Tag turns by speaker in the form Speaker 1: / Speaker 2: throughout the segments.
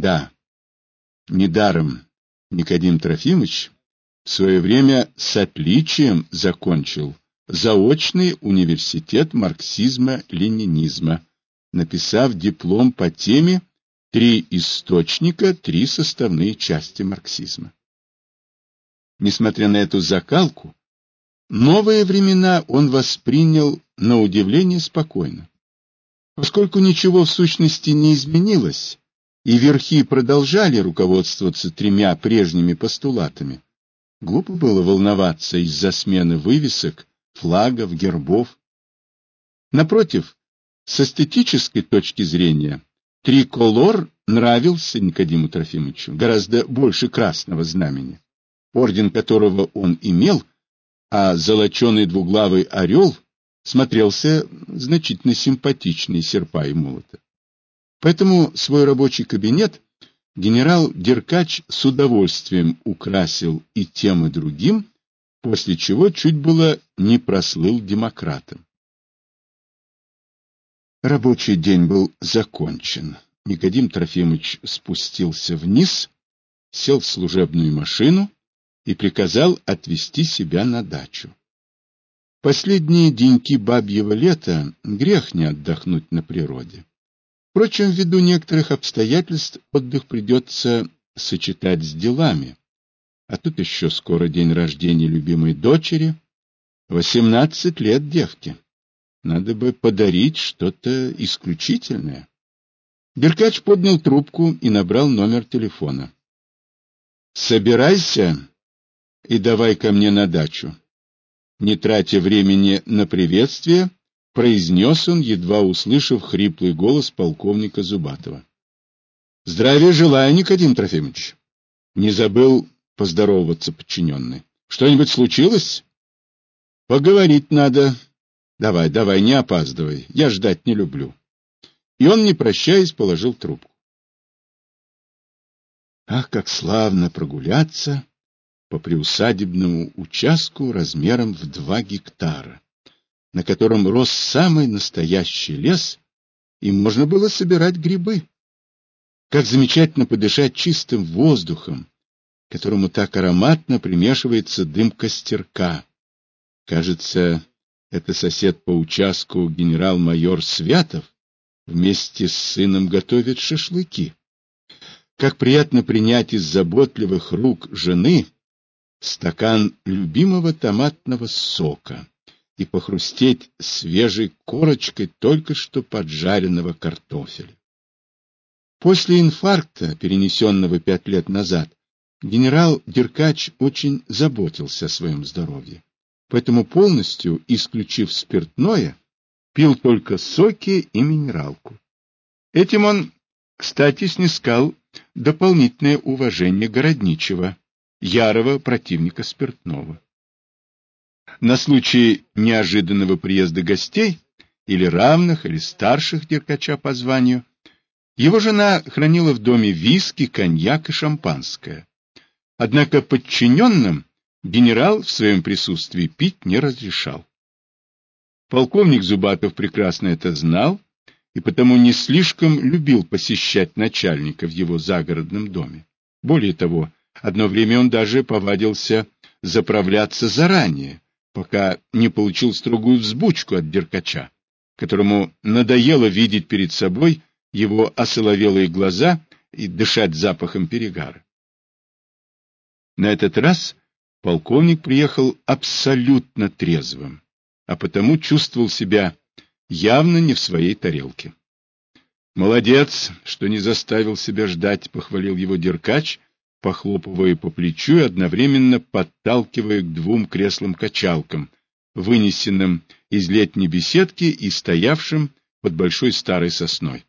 Speaker 1: Да, недаром Никодим Трофимович в свое время с отличием закончил заочный университет марксизма-ленинизма, написав диплом по теме «Три источника, три составные части марксизма». Несмотря на эту закалку, новые времена он воспринял на удивление спокойно. Поскольку ничего в сущности не изменилось, и верхи продолжали руководствоваться тремя прежними постулатами, глупо было волноваться из-за смены вывесок, флагов, гербов. Напротив, с эстетической точки зрения, триколор нравился Никодиму Трофимовичу гораздо больше красного знамени, орден которого он имел, а золоченый двуглавый орел смотрелся значительно симпатичнее серпа и молота. Поэтому свой рабочий кабинет генерал Деркач с удовольствием украсил и тем, и другим, после чего чуть было не прослыл демократом. Рабочий день был закончен. Никодим Трофимович спустился вниз, сел в служебную машину и приказал отвезти себя на дачу. Последние деньки бабьего лета грех не отдохнуть на природе. Впрочем, ввиду некоторых обстоятельств отдых придется сочетать с делами. А тут еще скоро день рождения любимой дочери. Восемнадцать лет девки. Надо бы подарить что-то исключительное. Беркач поднял трубку и набрал номер телефона. — Собирайся и давай ко мне на дачу не тратя времени на приветствие, произнес он, едва услышав хриплый голос полковника Зубатова. — Здравия желаю, Никодим Трофимович. Не забыл поздороваться подчиненный. — Что-нибудь случилось? — Поговорить надо. Давай, давай, не опаздывай. Я ждать не люблю. И он, не прощаясь, положил трубку. Ах, как славно прогуляться по приусадебному участку размером в два гектара, на котором рос самый настоящий лес, и можно было собирать грибы. Как замечательно подышать чистым воздухом, которому так ароматно примешивается дым костерка. Кажется, это сосед по участку генерал-майор Святов вместе с сыном готовит шашлыки. Как приятно принять из заботливых рук жены стакан любимого томатного сока и похрустеть свежей корочкой только что поджаренного картофеля. После инфаркта, перенесенного пять лет назад, генерал Деркач очень заботился о своем здоровье, поэтому полностью, исключив спиртное, пил только соки и минералку. Этим он, кстати, снискал дополнительное уважение Городничего, ярого противника спиртного. На случай неожиданного приезда гостей, или равных, или старших Деркача по званию, его жена хранила в доме виски, коньяк и шампанское. Однако подчиненным генерал в своем присутствии пить не разрешал. Полковник Зубатов прекрасно это знал и потому не слишком любил посещать начальника в его загородном доме. Более того, Одно время он даже повадился заправляться заранее, пока не получил строгую взбучку от Деркача, которому надоело видеть перед собой его осоловелые глаза и дышать запахом перегара. На этот раз полковник приехал абсолютно трезвым, а потому чувствовал себя явно не в своей тарелке. «Молодец, что не заставил себя ждать», — похвалил его Деркач, похлопывая по плечу и одновременно подталкивая к двум креслам-качалкам, вынесенным из летней беседки и стоявшим под большой старой сосной.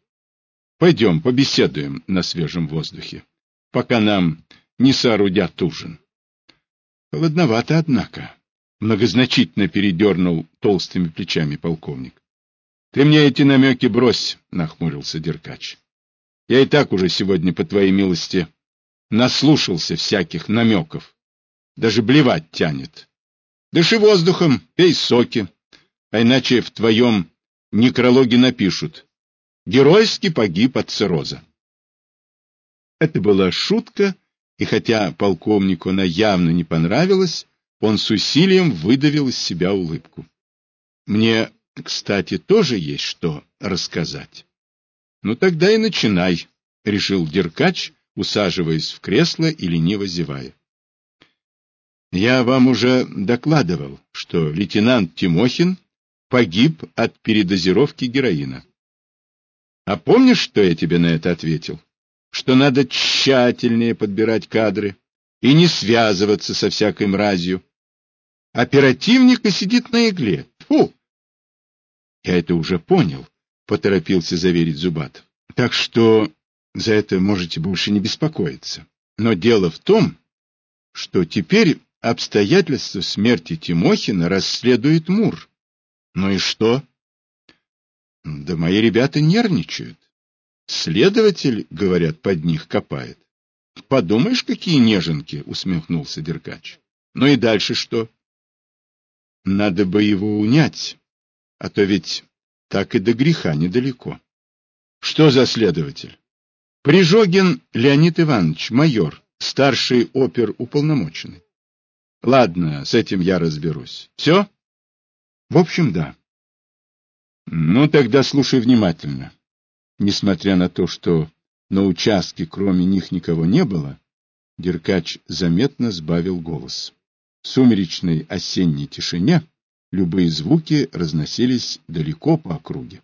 Speaker 1: Пойдем побеседуем на свежем воздухе, пока нам не соорудят ужин. Холодновато, однако. Многозначительно передернул толстыми плечами полковник. — Ты мне эти намеки брось, — нахмурился Деркач. — Я и так уже сегодня, по твоей милости, наслушался всяких намеков. Даже блевать тянет. Дыши воздухом, пей соки, а иначе в твоем некрологе напишут «Геройски погиб от цирроза». Это была шутка, и хотя полковнику она явно не понравилась, он с усилием выдавил из себя улыбку. Мне, кстати, тоже есть что рассказать. Ну тогда и начинай, решил Деркач, усаживаясь в кресло и лениво зевая. Я вам уже докладывал, что лейтенант Тимохин погиб от передозировки героина. А помнишь, что я тебе на это ответил? Что надо тщательнее подбирать кадры и не связываться со всякой мразью. Оперативник и сидит на игле. Фу! Я это уже понял, поторопился заверить Зубатов. Так что за это можете больше не беспокоиться. Но дело в том, что теперь обстоятельства смерти Тимохина расследует Мур. Ну и что? Да мои ребята нервничают. Следователь, говорят, под них копает. Подумаешь, какие неженки, усмехнулся Деркач. Ну и дальше что? Надо бы его унять, а то ведь так и до греха недалеко. Что за следователь? Прижогин Леонид Иванович, майор, старший опер уполномоченный. Ладно, с этим я разберусь. Все? В общем, да. Ну, тогда слушай внимательно. Несмотря на то, что на участке кроме них никого не было, Деркач заметно сбавил голос. В сумеречной осенней тишине любые звуки разносились далеко по округе.